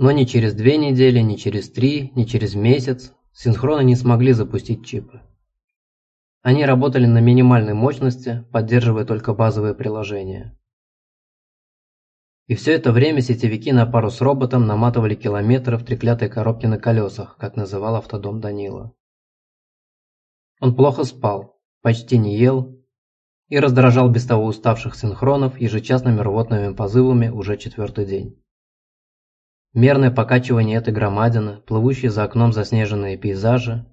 Но ни через две недели, ни через три, ни через месяц синхроны не смогли запустить чипы. Они работали на минимальной мощности, поддерживая только базовые приложения. И все это время сетевики на пару с роботом наматывали километры в треклятой коробке на колесах, как называл автодом Данила. Он плохо спал, почти не ел и раздражал без того уставших синхронов ежечасными рвотными позывами уже четвертый день. Мерное покачивание этой громадины, плывущие за окном заснеженные пейзажи,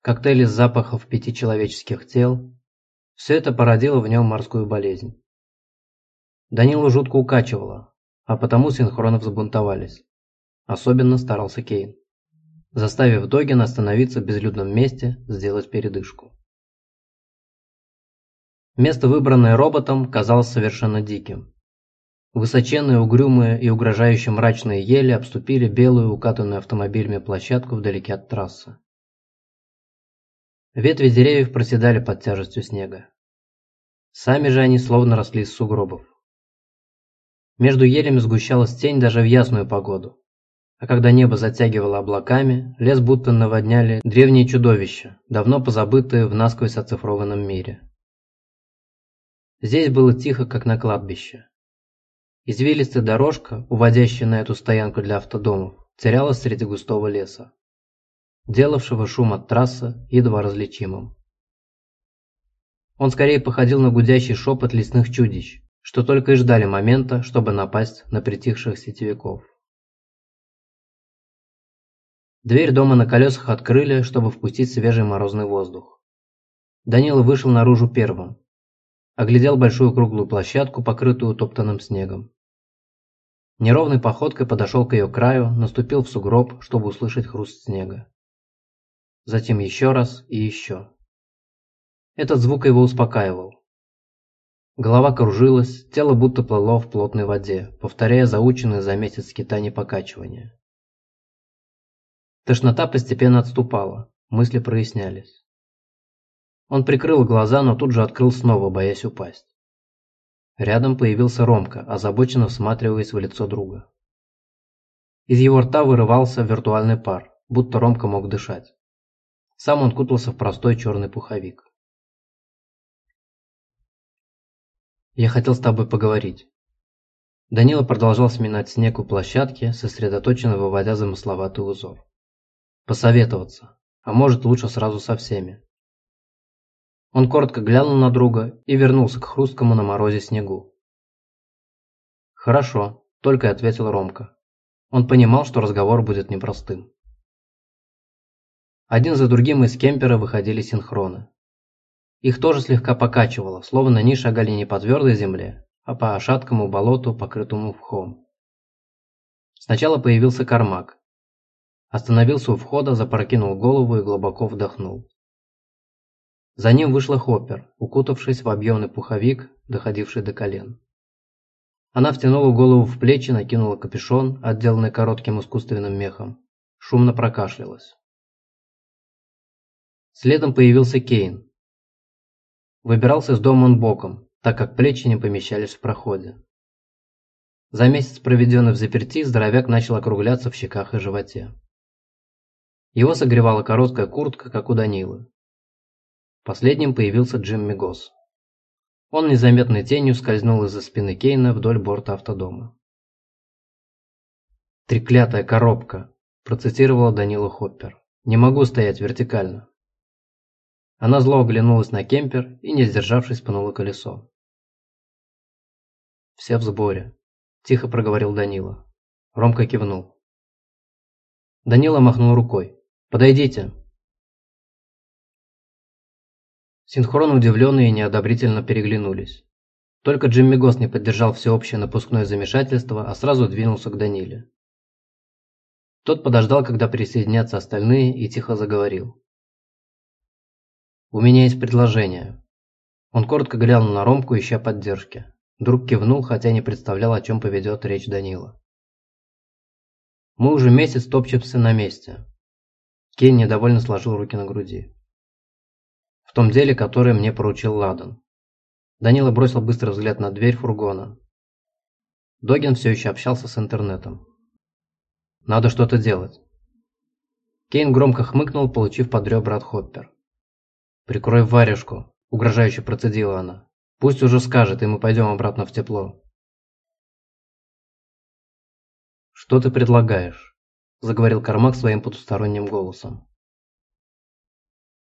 коктейли с запахов пяти человеческих тел – все это породило в нем морскую болезнь. Данилу жутко укачивало, а потому синхронов забунтовались. Особенно старался Кейн, заставив Догина остановиться в безлюдном месте, сделать передышку. Место, выбранное роботом, казалось совершенно диким. Высоченные, угрюмые и угрожающе мрачные ели обступили белую, укатанную автомобилями площадку вдалеке от трассы. Ветви деревьев проседали под тяжестью снега. Сами же они словно росли из сугробов. Между елями сгущалась тень даже в ясную погоду. А когда небо затягивало облаками, лес будто наводняли древние чудовища, давно позабытые в насквозь оцифрованном мире. Здесь было тихо, как на кладбище. Извилистая дорожка, уводящая на эту стоянку для автодомов, терялась среди густого леса, делавшего шум от трассы едва различимым. Он скорее походил на гудящий шепот лесных чудищ, что только и ждали момента, чтобы напасть на притихших сетевиков. Дверь дома на колесах открыли, чтобы впустить свежий морозный воздух. Данила вышел наружу первым. Оглядел большую круглую площадку, покрытую топтанным снегом. Неровной походкой подошел к ее краю, наступил в сугроб, чтобы услышать хруст снега. Затем еще раз и еще. Этот звук его успокаивал. Голова кружилась, тело будто плыло в плотной воде, повторяя заученные за месяц скитания покачивания. Тошнота постепенно отступала, мысли прояснялись. Он прикрыл глаза, но тут же открыл снова, боясь упасть. Рядом появился Ромка, озабоченно всматриваясь в лицо друга. Из его рта вырывался виртуальный пар, будто Ромка мог дышать. Сам он кутался в простой черный пуховик. Я хотел с тобой поговорить. Данила продолжал сминать снег у площадки, сосредоточенно выводя замысловатый узор. Посоветоваться, а может лучше сразу со всеми. Он коротко глянул на друга и вернулся к хрусткому на морозе снегу. «Хорошо», – только и ответил Ромка. Он понимал, что разговор будет непростым. Один за другим из кемпера выходили синхроны. Их тоже слегка покачивало, словно они шагали не по твердой земле, а по шаткому болоту, покрытому вхом. Сначала появился Кармак. Остановился у входа, запрокинул голову и глубоко вдохнул. За ним вышла Хоппер, укутавшись в объемный пуховик, доходивший до колен. Она втянула голову в плечи, накинула капюшон, отделанный коротким искусственным мехом. Шумно прокашлялась. Следом появился Кейн, Выбирался из дома он боком, так как плечи не помещались в проходе. За месяц, проведенный в заперти, здоровяк начал округляться в щеках и животе. Его согревала короткая куртка, как у Данилы. Последним появился Джимми Госс. Он незаметной тенью скользнул из-за спины Кейна вдоль борта автодома. «Треклятая коробка», – процитировала Данила Хоппер. «Не могу стоять вертикально». Она зло оглянулась на кемпер и, не сдержавшись, пнула колесо. «Все в сборе», – тихо проговорил Данила. Ромка кивнул. Данила махнул рукой. «Подойдите!» Синхронно удивленные и неодобрительно переглянулись. Только Джимми Гос не поддержал всеобщее напускное замешательство, а сразу двинулся к Даниле. Тот подождал, когда присоединятся остальные, и тихо заговорил. «У меня есть предложение». Он коротко глянул на Ромку, ища поддержки. Друг кивнул, хотя не представлял, о чем поведет речь Данила. «Мы уже месяц топчемся на месте». Кен недовольно сложил руки на груди. «В том деле, которое мне поручил Ладан». Данила бросил быстрый взгляд на дверь фургона. Догин все еще общался с интернетом. Надо что-то делать. Кейн громко хмыкнул, получив под ребра от Хоппер. «Прикрой варежку», – угрожающе процедила она. «Пусть уже скажет, и мы пойдем обратно в тепло». «Что ты предлагаешь?» – заговорил Кармак своим потусторонним голосом.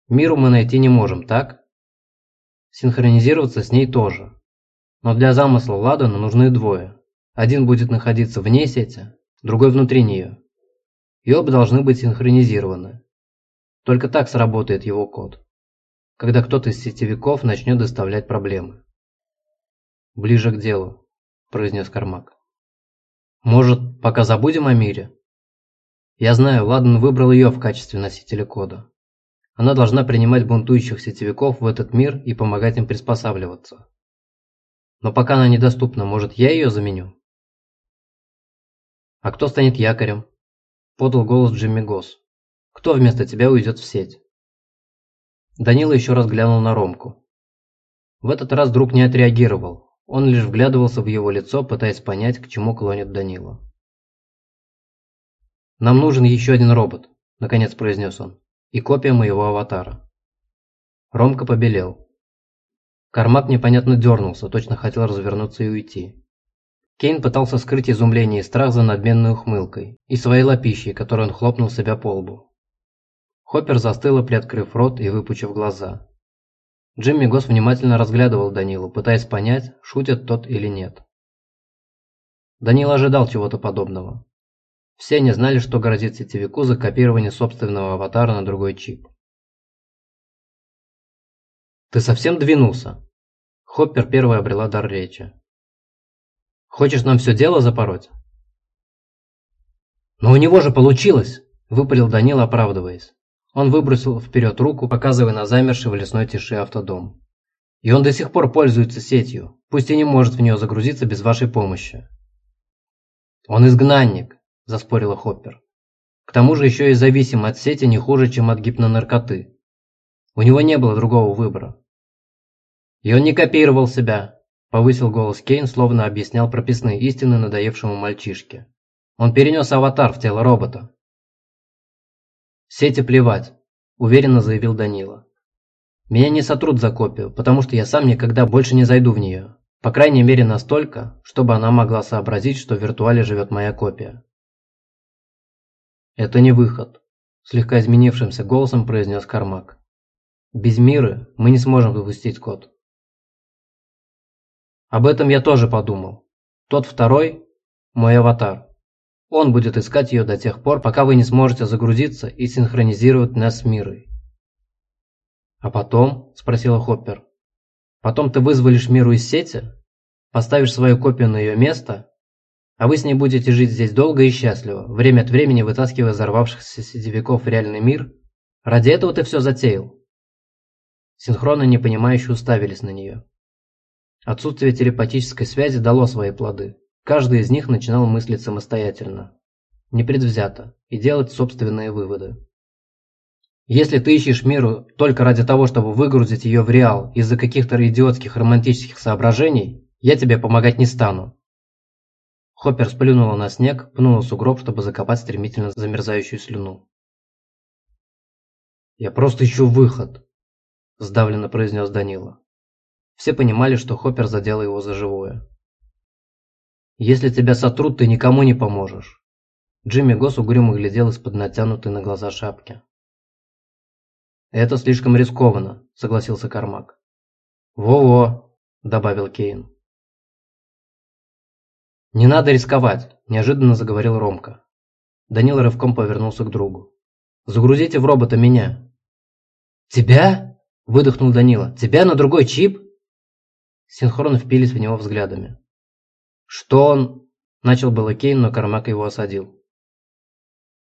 «Миру мы найти не можем, так? Синхронизироваться с ней тоже. Но для замысла Ладана нужны двое. Один будет находиться вне сети, другой внутри нее. И оба должны быть синхронизированы. Только так сработает его код. Когда кто-то из сетевиков начнет доставлять проблемы. «Ближе к делу», – произнес Кармак. «Может, пока забудем о мире?» Я знаю, Ладан выбрал ее в качестве носителя кода. Она должна принимать бунтующих сетевиков в этот мир и помогать им приспосабливаться. Но пока она недоступна, может я ее заменю? «А кто станет якорем?» – подал голос Джимми Госс. «Кто вместо тебя уйдет в сеть?» Данила еще раз глянул на Ромку. В этот раз друг не отреагировал, он лишь вглядывался в его лицо, пытаясь понять, к чему клонит Данила. «Нам нужен еще один робот», – наконец произнес он, – «и копия моего аватара». Ромка побелел. Кармак непонятно дернулся, точно хотел развернуться и уйти. Кейн пытался скрыть изумление и страх за надменной ухмылкой и своей лапищей, которой он хлопнул себя по лбу. Хоппер застыла, приоткрыв рот и выпучив глаза. Джимми Гос внимательно разглядывал Данилу, пытаясь понять, шутит тот или нет. Данил ожидал чего-то подобного. Все они знали, что грозит сетевику за копирование собственного аватара на другой чип. «Ты совсем двинулся?» Хоппер первая обрела дар речи. Хочешь нам все дело запороть?» «Но у него же получилось!» – выпалил Данил, оправдываясь. Он выбросил вперед руку, показывая на замерший в лесной тиши автодом. «И он до сих пор пользуется сетью, пусть и не может в нее загрузиться без вашей помощи». «Он изгнанник», – заспорила Хоппер. «К тому же еще и зависим от сети не хуже, чем от гипнонаркоты. У него не было другого выбора». «И он не копировал себя», Повысил голос Кейн, словно объяснял прописные истины надоевшему мальчишке. Он перенес аватар в тело робота. «Сети плевать», – уверенно заявил Данила. «Меня не сотрут за копию, потому что я сам никогда больше не зайду в нее. По крайней мере настолько, чтобы она могла сообразить, что в виртуале живет моя копия». «Это не выход», – слегка изменившимся голосом произнес Кармак. «Без мира мы не сможем выпустить код». Об этом я тоже подумал. Тот второй – мой аватар. Он будет искать ее до тех пор, пока вы не сможете загрузиться и синхронизировать нас с мирой. «А потом?» – спросила Хоппер. «Потом ты вызволишь миру из сети, поставишь свою копию на ее место, а вы с ней будете жить здесь долго и счастливо, время от времени вытаскивая взорвавшихся сетевиков в реальный мир. Ради этого ты все затеял?» Синхронно непонимающе уставились на нее. Отсутствие телепатической связи дало свои плоды. Каждый из них начинал мыслить самостоятельно, непредвзято, и делать собственные выводы. Если ты ищешь миру только ради того, чтобы выгрузить ее в реал из-за каких-то идиотских романтических соображений, я тебе помогать не стану. Хоппер сплюнула на снег, пнула сугроб, чтобы закопать стремительно замерзающую слюну. «Я просто ищу выход», – сдавленно произнес Данила. Все понимали, что Хоппер задел его за живое. «Если тебя сотрут, ты никому не поможешь». Джимми Госс угрюмо глядел из-под натянутой на глаза шапки. «Это слишком рискованно», – согласился Кармак. «Во-во», – добавил Кейн. «Не надо рисковать», – неожиданно заговорил Ромка. Данил рывком повернулся к другу. «Загрузите в робота меня». «Тебя?» – выдохнул Данила. «Тебя на другой чип?» Синхронно впились в него взглядами. «Что он?» – начал было Кейн, но Кармак его осадил.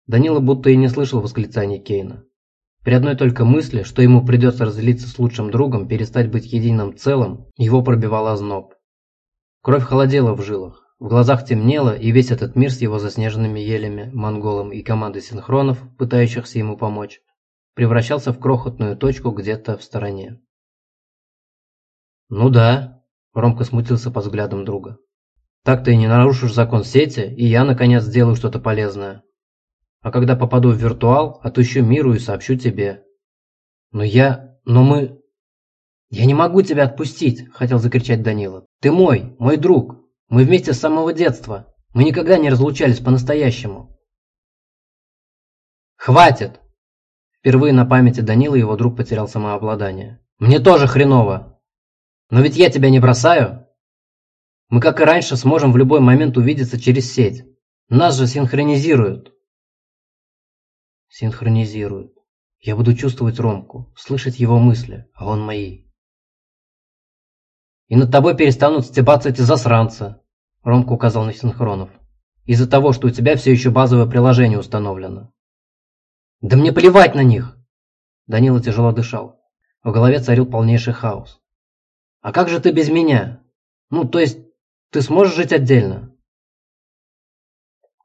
Данила будто и не слышал восклицаний Кейна. При одной только мысли, что ему придется разделиться с лучшим другом, перестать быть единым целым, его пробивал озноб. Кровь холодела в жилах, в глазах темнело, и весь этот мир с его заснеженными елями, монголом и командой синхронов, пытающихся ему помочь, превращался в крохотную точку где-то в стороне. «Ну да», Ромка смутился под взглядом друга. «Так ты и не нарушишь закон сети, и я, наконец, сделаю что-то полезное. А когда попаду в виртуал, отыщу миру и сообщу тебе. Но я... Но мы... «Я не могу тебя отпустить!» – хотел закричать Данила. «Ты мой, мой друг. Мы вместе с самого детства. Мы никогда не разлучались по-настоящему». «Хватит!» Впервые на памяти Данила его друг потерял самообладание. «Мне тоже хреново! Но ведь я тебя не бросаю!» «Мы, как и раньше, сможем в любой момент увидеться через сеть. Нас же синхронизируют!» «Синхронизируют. Я буду чувствовать Ромку, слышать его мысли, а он мои». И над тобой перестанут стебаться эти засранцы, Ромка указал на синхронов. Из-за того, что у тебя все еще базовое приложение установлено. Да мне плевать на них! Данила тяжело дышал. В голове царил полнейший хаос. А как же ты без меня? Ну, то есть, ты сможешь жить отдельно?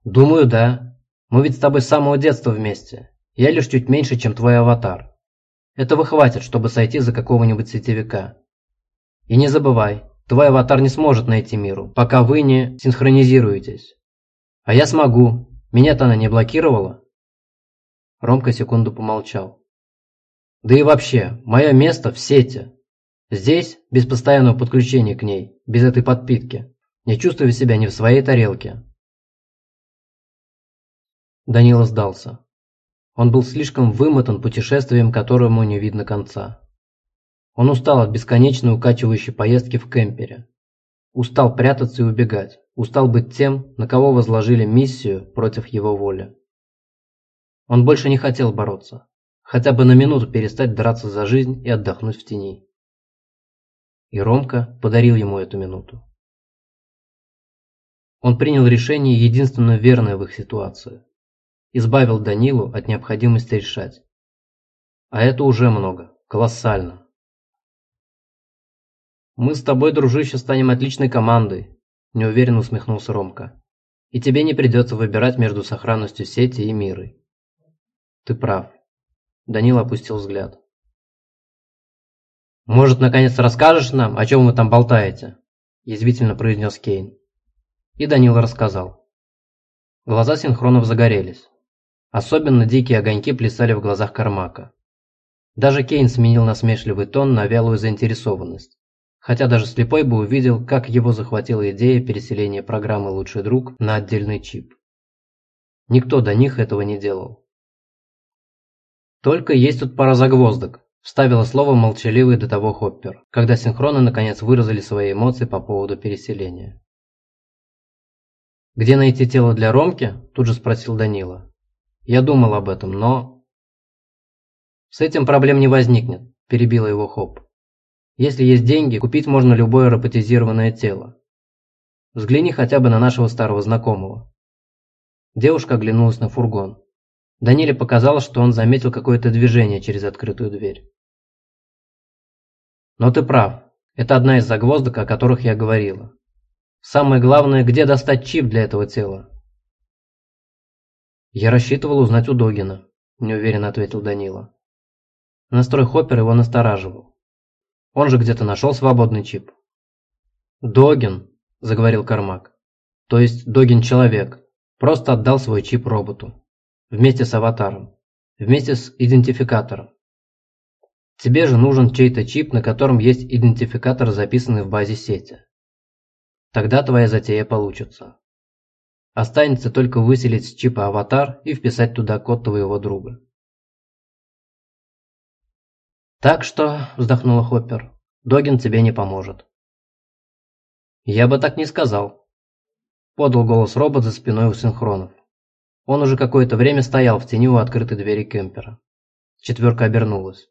Думаю, да. Мы ведь с тобой с самого детства вместе. Я лишь чуть меньше, чем твой аватар. Этого хватит, чтобы сойти за какого-нибудь сетевика. И не забывай, твой аватар не сможет найти миру, пока вы не синхронизируетесь. А я смогу. Меня-то она не блокировала. Ромка секунду помолчал. Да и вообще, мое место в сети. Здесь, без постоянного подключения к ней, без этой подпитки, я чувствую себя не в своей тарелке. Данила сдался. Он был слишком вымотан путешествием, которому не видно конца. Он устал от бесконечной укачивающей поездки в кемпере. Устал прятаться и убегать. Устал быть тем, на кого возложили миссию против его воли. Он больше не хотел бороться. Хотя бы на минуту перестать драться за жизнь и отдохнуть в тени. И Ромка подарил ему эту минуту. Он принял решение единственно верное в их ситуации. Избавил Данилу от необходимости решать. А это уже много, колоссально. «Мы с тобой, дружище, станем отличной командой», – неуверенно усмехнулся Ромка. «И тебе не придется выбирать между сохранностью сети и мирой». «Ты прав». Данил опустил взгляд. «Может, наконец расскажешь нам, о чем вы там болтаете?» – язвительно произнес Кейн. И Данил рассказал. Глаза синхронов загорелись. Особенно дикие огоньки плясали в глазах Кармака. Даже Кейн сменил насмешливый тон на вялую заинтересованность хотя даже слепой бы увидел, как его захватила идея переселения программы «Лучший друг» на отдельный чип. Никто до них этого не делал. «Только есть тут пара загвоздок», – вставила слово молчаливый до того Хоппер, когда синхроны наконец выразили свои эмоции по поводу переселения. «Где найти тело для Ромки?» – тут же спросил Данила. «Я думал об этом, но...» «С этим проблем не возникнет», – перебила его Хоп. Если есть деньги, купить можно любое роботизированное тело. Взгляни хотя бы на нашего старого знакомого. Девушка оглянулась на фургон. Даниле показалось, что он заметил какое-то движение через открытую дверь. Но ты прав. Это одна из загвоздок, о которых я говорила. Самое главное, где достать чип для этого тела? Я рассчитывал узнать у Догина, неуверенно ответил Данила. Настрой Хоппер его настораживал. Он же где-то нашел свободный чип. «Догин», – заговорил Кармак. «То есть Догин человек. Просто отдал свой чип роботу. Вместе с аватаром. Вместе с идентификатором. Тебе же нужен чей-то чип, на котором есть идентификатор, записанный в базе сети. Тогда твоя затея получится. Останется только выселить с чипа аватар и вписать туда код твоего друга. «Так что», – вздохнула Хоппер, – «Догин тебе не поможет». «Я бы так не сказал», – подал голос робот за спиной у синхронов. Он уже какое-то время стоял в тени у открытой двери кемпера. Четверка обернулась.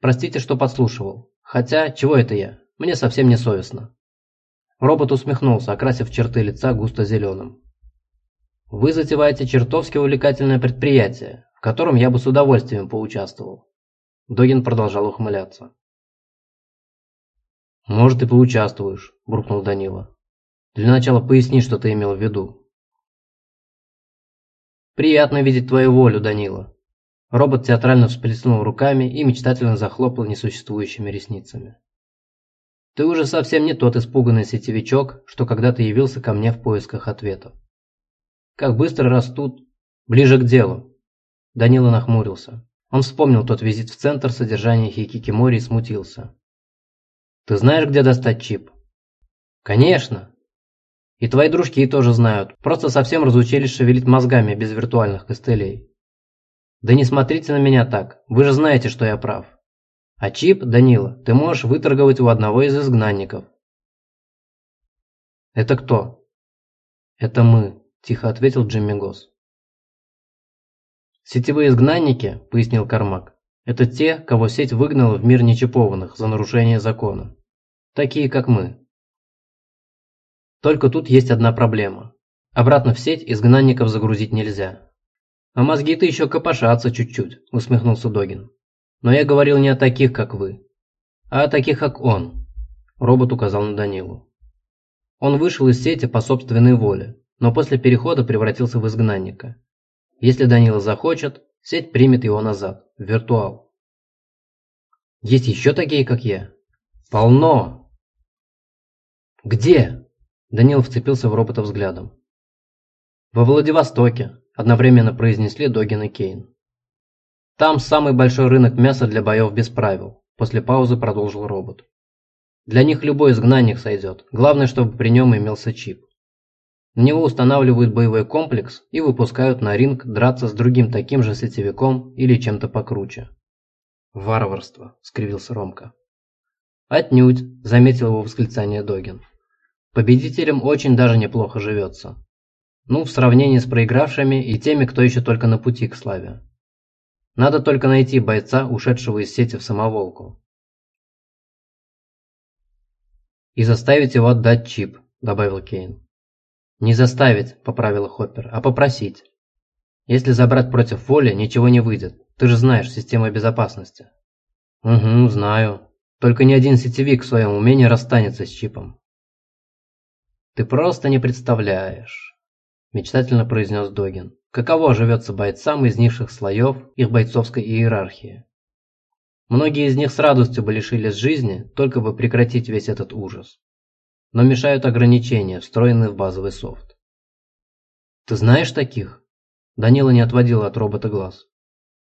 «Простите, что подслушивал. Хотя, чего это я? Мне совсем не совестно». Робот усмехнулся, окрасив черты лица густо зеленым. «Вы затеваете чертовски увлекательное предприятие, в котором я бы с удовольствием поучаствовал. Догин продолжал ухмыляться. «Может, и поучаствуешь», – буркнул Данила. «Для начала поясни, что ты имел в виду». «Приятно видеть твою волю, Данила». Робот театрально всплеснул руками и мечтательно захлопал несуществующими ресницами. «Ты уже совсем не тот испуганный сетевичок, что когда-то явился ко мне в поисках ответов. Как быстро растут Ближе к делу. Данила нахмурился. Он вспомнил тот визит в центр содержания Хикикимори и смутился. «Ты знаешь, где достать чип?» «Конечно!» «И твои дружки тоже знают, просто совсем разучились шевелить мозгами без виртуальных костылей». «Да не смотрите на меня так, вы же знаете, что я прав. А чип, Данила, ты можешь выторговать у одного из изгнанников». «Это кто?» «Это мы», – тихо ответил Джимми Госс. «Сетевые изгнанники», – пояснил Кармак, – «это те, кого сеть выгнала в мир нечипованных за нарушение закона. Такие, как мы». Только тут есть одна проблема. Обратно в сеть изгнанников загрузить нельзя. «А мозги-то еще копошатся чуть-чуть», – усмехнулся Догин. «Но я говорил не о таких, как вы, а о таких, как он», – робот указал на Данилу. Он вышел из сети по собственной воле, но после перехода превратился в изгнанника. Если Данила захочет, сеть примет его назад, в виртуал. Есть еще такие, как я? Полно! Где? Данил вцепился в робота взглядом. Во Владивостоке, одновременно произнесли Догин и Кейн. Там самый большой рынок мяса для боев без правил, после паузы продолжил робот. Для них любой изгнанник сойдет, главное, чтобы при нем имелся чип. В него устанавливают боевой комплекс и выпускают на ринг драться с другим таким же сетевиком или чем-то покруче. «Варварство», – скривился Ромка. «Отнюдь», – заметил его восклицание Догин. «Победителям очень даже неплохо живется. Ну, в сравнении с проигравшими и теми, кто еще только на пути к славе. Надо только найти бойца, ушедшего из сети в самоволку. «И заставить его отдать чип», – добавил Кейн. «Не заставить», – поправила Хоппер, – «а попросить. Если забрать против воли, ничего не выйдет. Ты же знаешь систему безопасности». «Угу, знаю. Только ни один сетевик в своем уме не расстанется с чипом». «Ты просто не представляешь», – мечтательно произнес Догин. «Каково живется бойцам из низших слоев их бойцовской иерархии? Многие из них с радостью бы лишились жизни, только бы прекратить весь этот ужас но мешают ограничения, встроенные в базовый софт. Ты знаешь таких? Данила не отводила от робота глаз.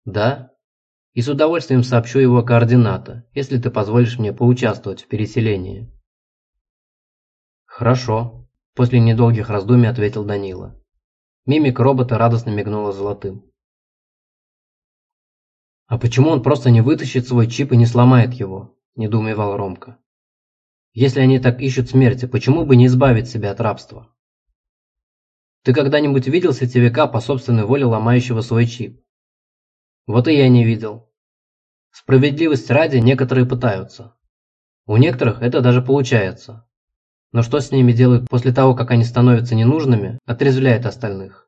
Да? И с удовольствием сообщу его координаты, если ты позволишь мне поучаствовать в переселении. Хорошо, после недолгих раздумий ответил Данила. Мимик робота радостно мигнула золотым. «А почему он просто не вытащит свой чип и не сломает его?» – недоумевал Ромка. Если они так ищут смерти, почему бы не избавить себя от рабства? Ты когда-нибудь видел сетевика по собственной воле ломающего свой чип? Вот и я не видел. Справедливость ради некоторые пытаются. У некоторых это даже получается. Но что с ними делают после того, как они становятся ненужными, отрезвляет остальных.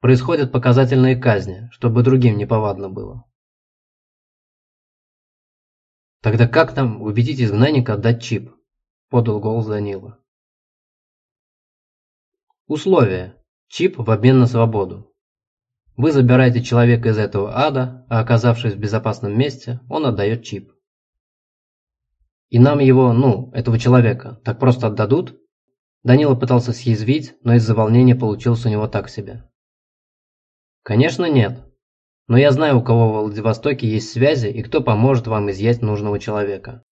Происходят показательные казни, чтобы другим неповадно было. «Тогда как нам убедить изгнанника отдать чип?» – подал голос Данила. Условие. Чип в обмен на свободу. Вы забираете человека из этого ада, а оказавшись в безопасном месте, он отдает чип. И нам его, ну, этого человека, так просто отдадут? Данила пытался съязвить, но из-за волнения получилось у него так себе. Конечно нет. Но я знаю, у кого в Владивостоке есть связи и кто поможет вам изъять нужного человека.